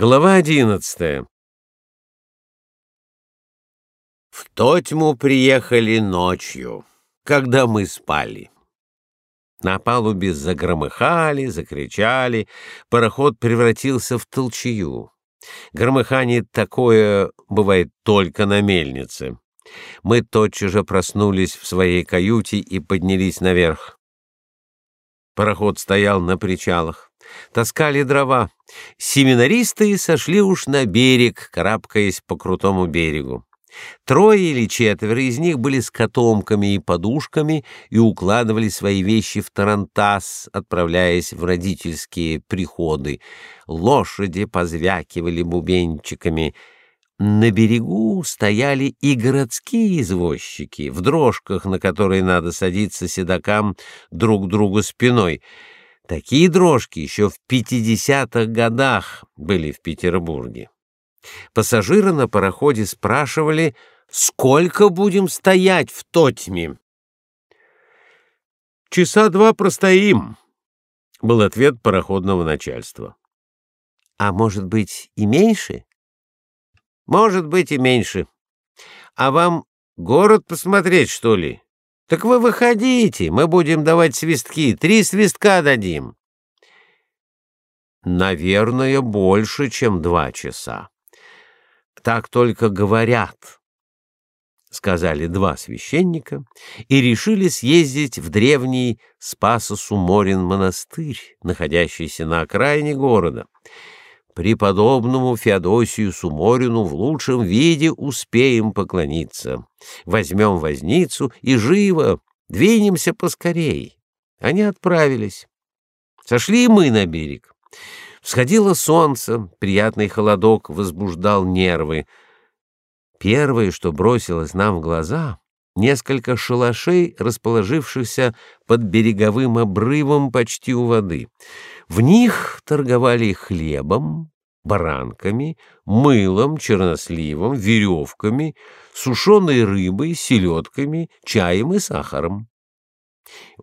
Глава одиннадцатая. В Тотьму приехали ночью, когда мы спали. На палубе загромыхали, закричали, пароход превратился в толчью. Громыхание такое бывает только на мельнице. Мы тотчас же проснулись в своей каюте и поднялись наверх. Пароход стоял на причалах таскали дрова. Семинаристы сошли уж на берег, карабкаясь по крутому берегу. Трое или четверо из них были с котомками и подушками и укладывали свои вещи в тарантас, отправляясь в родительские приходы. Лошади позвякивали бубенчиками. На берегу стояли и городские извозчики в дрожках, на которые надо садиться седокам друг другу спиной — Такие дрожки еще в 50-х годах были в Петербурге. Пассажиры на пароходе спрашивали, сколько будем стоять в Тотьме. «Часа два простоим», — был ответ пароходного начальства. «А может быть и меньше?» «Может быть и меньше. А вам город посмотреть, что ли?» Так вы выходите, мы будем давать свистки, три свистка дадим. Наверное, больше, чем два часа. Так только говорят, сказали два священника и решили съездить в древний Спасо-Суморин монастырь, находящийся на окраине города преподобному Феодосию Суморину в лучшем виде успеем поклониться. Возьмем возницу и живо двинемся поскорей. Они отправились. Сошли мы на берег. Всходило солнце, приятный холодок возбуждал нервы. Первое, что бросилось нам в глаза, несколько шалашей, расположившихся под береговым обрывом почти у воды. В них торговали хлебом, баранками, мылом, черносливом, веревками, сушеной рыбой, селедками, чаем и сахаром.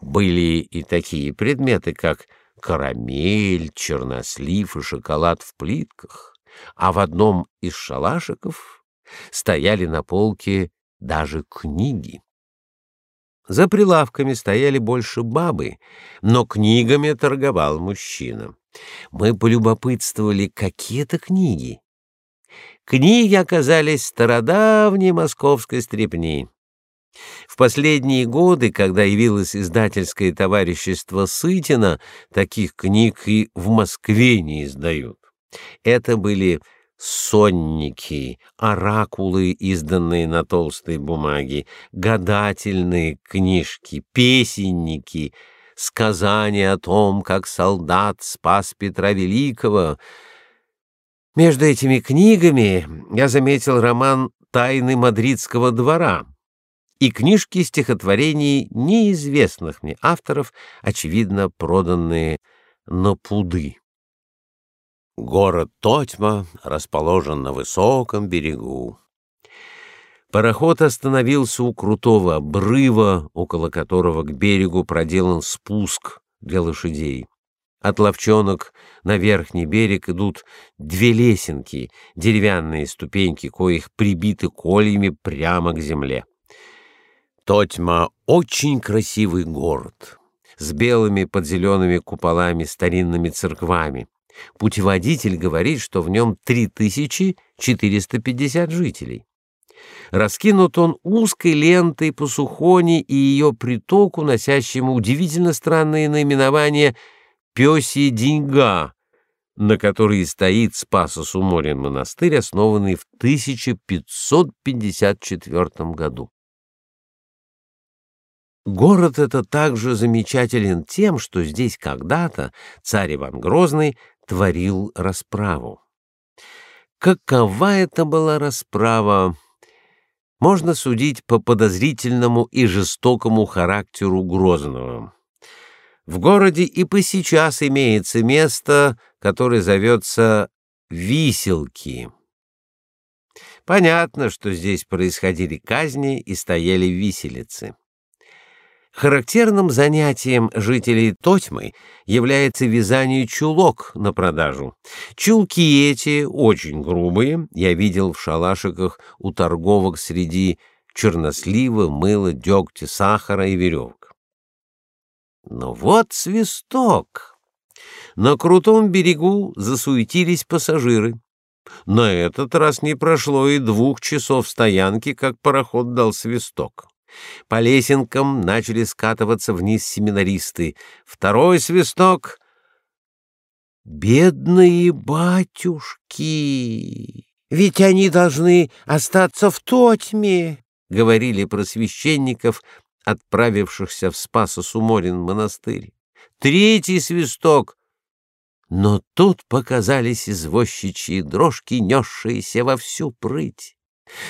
Были и такие предметы, как карамель, чернослив и шоколад в плитках, а в одном из шалашиков стояли на полке даже книги. За прилавками стояли больше бабы, но книгами торговал мужчина. Мы полюбопытствовали, какие это книги. Книги оказались стародавней московской стрепни. В последние годы, когда явилось издательское товарищество Сытина, таких книг и в Москве не издают. Это были сонники, оракулы, изданные на толстой бумаге, гадательные книжки, песенники, сказания о том, как солдат спас Петра Великого. Между этими книгами я заметил роман «Тайны мадридского двора» и книжки стихотворений неизвестных мне авторов, очевидно, проданные на пуды. Город Тотьма расположен на высоком берегу. Пароход остановился у крутого обрыва, около которого к берегу проделан спуск для лошадей. От ловчонок на верхний берег идут две лесенки, деревянные ступеньки, коих прибиты кольями прямо к земле. Тотьма — очень красивый город, с белыми под зелеными куполами старинными церквами. Путеводитель говорит, что в нем 3450 жителей. Раскинут он узкой лентой по Сухони и ее притоку, носящему удивительно странные наименования «Пёсья деньга», на которой стоит Спасо-Суморин монастырь, основанный в 1554 году. Город этот также замечателен тем, что здесь когда-то царь Иван Грозный творил расправу. Какова это была расправа, можно судить по подозрительному и жестокому характеру Грозного. В городе и по сейчас имеется место, которое зовется Виселки. Понятно, что здесь происходили казни и стояли виселицы. Характерным занятием жителей Тотьмы является вязание чулок на продажу. Чулки эти очень грубые, я видел в шалашиках у торговок среди чернослива, мыла, дегтя, сахара и веревок. Но вот свисток. На крутом берегу засуетились пассажиры. На этот раз не прошло и двух часов стоянки, как пароход дал свисток. По лесенкам начали скатываться вниз семинаристы. Второй свисток. Бедные батюшки! Ведь они должны остаться в Тотьме, говорили про священников, отправившихся в Спасо-Суморин монастырь. Третий свисток. Но тут показались извозчичьи дрожки, несшиеся во всю прыть.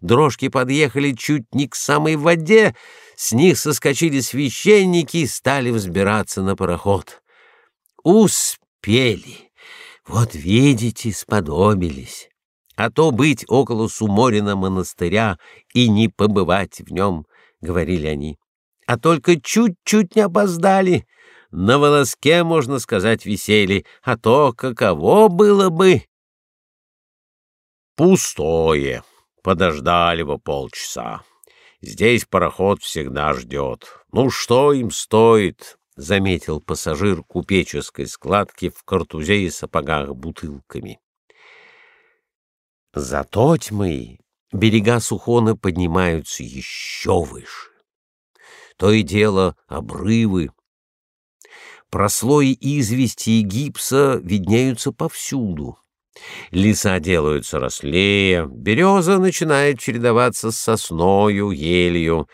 Дрожки подъехали чуть не к самой воде, с них соскочили священники и стали взбираться на пароход. Успели. Вот видите, сподобились. А то быть около Суморина монастыря и не побывать в нем, — говорили они. А только чуть-чуть не опоздали. На волоске, можно сказать, висели, а то каково было бы... Пустое. Подождали бы полчаса. Здесь пароход всегда ждет. Ну что им стоит, заметил пассажир купеческой складки в картузе и сапогах бутылками. Зато тьмы берега Сухона поднимаются еще выше. То и дело обрывы. Прослои извести и гипса виднеются повсюду. Леса делаются рослее, береза начинает чередоваться с сосною, елью,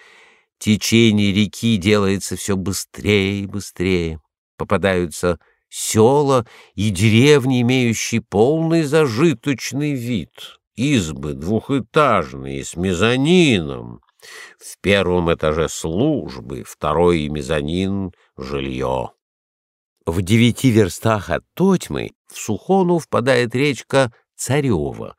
течение реки делается все быстрее и быстрее. Попадаются села и деревни, имеющие полный зажиточный вид, избы двухэтажные с мезонином. В первом этаже службы, второй мезонин — жилье. В девяти верстах от Тотьмы в Сухону впадает речка Царева,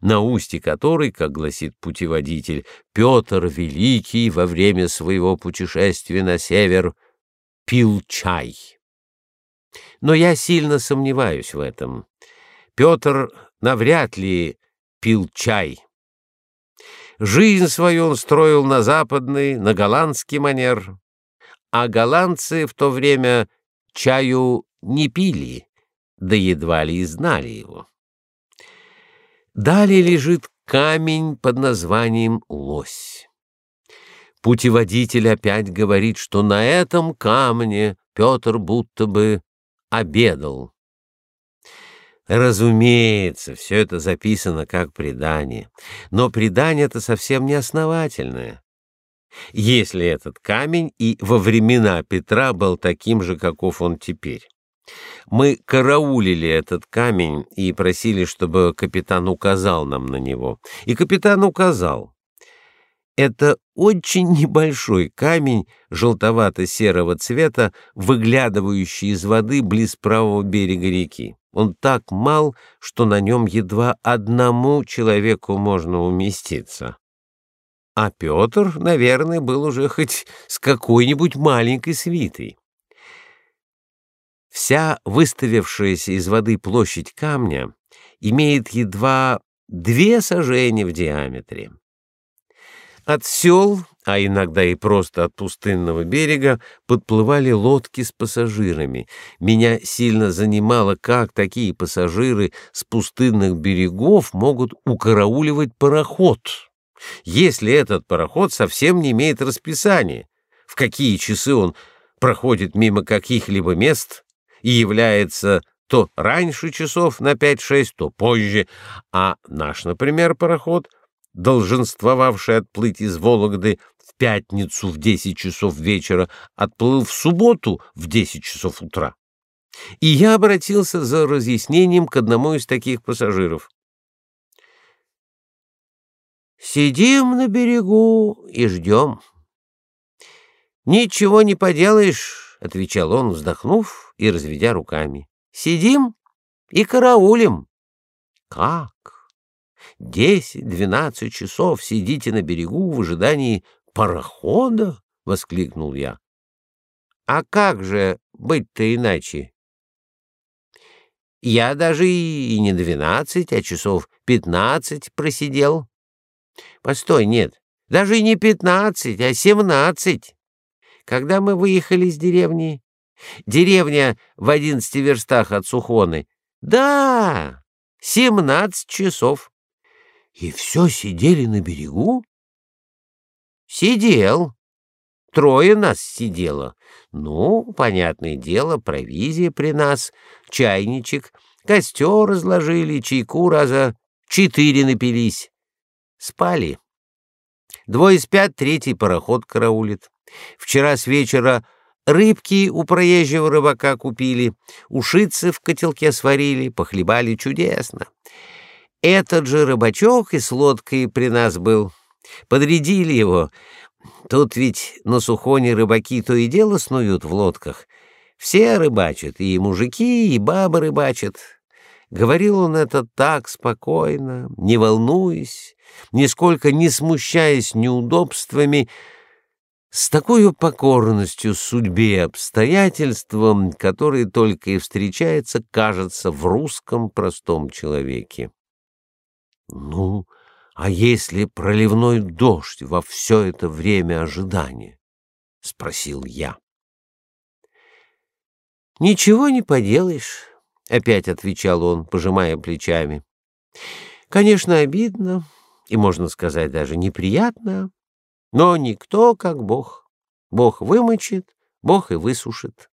на устье которой, как гласит путеводитель, Петр Великий во время своего путешествия на север пил чай. Но я сильно сомневаюсь в этом. Петр навряд ли пил чай. Жизнь свою он строил на западный, на голландский манер, а голландцы в то время чаю не пили, да едва ли и знали его. Далее лежит камень под названием Лось. Путеводитель опять говорит, что на этом камне Петр будто бы обедал. Разумеется, все это записано как предание, но предание это совсем не основательное. Если этот камень и во времена Петра был таким же, каков он теперь. Мы караулили этот камень и просили, чтобы капитан указал нам на него. И капитан указал. Это очень небольшой камень желтовато-серого цвета, выглядывающий из воды близ правого берега реки. Он так мал, что на нем едва одному человеку можно уместиться. А Петр, наверное, был уже хоть с какой-нибудь маленькой свитой. Вся выставившаяся из воды площадь камня имеет едва две сажени в диаметре. От сел, а иногда и просто от пустынного берега, подплывали лодки с пассажирами. Меня сильно занимало, как такие пассажиры с пустынных берегов могут укарауливать пароход, если этот пароход совсем не имеет расписания, в какие часы он проходит мимо каких-либо мест и является то раньше часов на 5-6, то позже, а наш, например, пароход, долженствовавший отплыть из Вологды в пятницу в 10 часов вечера, отплыл в субботу в 10 часов утра. И я обратился за разъяснением к одному из таких пассажиров. Сидим на берегу и ждем. Ничего не поделаешь, отвечал он, вздохнув и разведя руками. Сидим и караулим. Как? Десять-двенадцать часов сидите на берегу в ожидании парохода? воскликнул я. А как же быть-то иначе? Я даже и не двенадцать, а часов пятнадцать просидел. Постой, нет, даже и не пятнадцать, а семнадцать. Когда мы выехали из деревни? Деревня в одиннадцати верстах от Сухоны. Да, семнадцать часов. И все сидели на берегу? Сидел. Трое нас сидело. Ну, понятное дело, провизия при нас, чайничек, костер разложили, чайку раза четыре напились. Спали. Двое спят, третий пароход караулит. Вчера с вечера рыбки у проезжего рыбака купили, ушицы в котелке сварили, похлебали чудесно. Этот же рыбачок и с лодкой при нас был. Подрядили его, Тут ведь на Сухоне рыбаки то и дело снуют в лодках. Все рыбачат, и мужики, и бабы рыбачат. Говорил он это так спокойно, не волнуясь, нисколько не смущаясь неудобствами, с такой покорностью судьбе и обстоятельствам, которые только и встречаются, кажется, в русском простом человеке. Ну, а если проливной дождь во все это время ожидания? спросил я. Ничего не поделаешь, опять отвечал он, пожимая плечами. Конечно, обидно и можно сказать даже неприятно, но никто как Бог. Бог вымочит, Бог и высушит.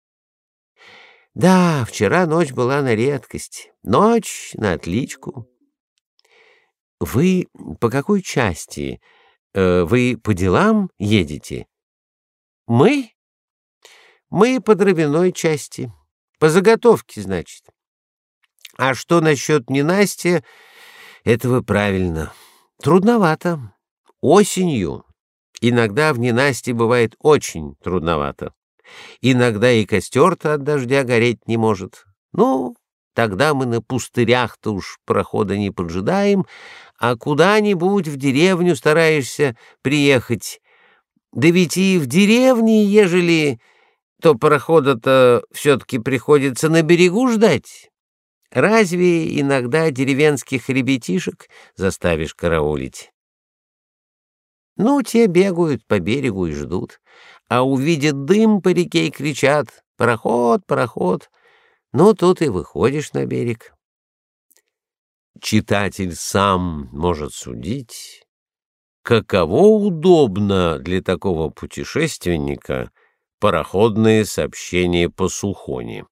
Да, вчера ночь была на редкость, ночь на отличку. Вы по какой части? Э, вы по делам едете? Мы? Мы по дровяной части. По заготовке, значит. А что насчет ненастья? Этого правильно. Трудновато. Осенью. Иногда в ненастье бывает очень трудновато. Иногда и костер-то от дождя гореть не может. Ну, тогда мы на пустырях-то уж прохода не поджидаем, а куда-нибудь в деревню стараешься приехать. Да ведь и в деревне, ежели то парохода-то все-таки приходится на берегу ждать. Разве иногда деревенских ребятишек заставишь караулить? Ну, те бегают по берегу и ждут, а увидят дым по реке и кричат «Пароход, пароход!» Ну, тут и выходишь на берег читатель сам может судить, каково удобно для такого путешественника пароходные сообщения по Сухоне.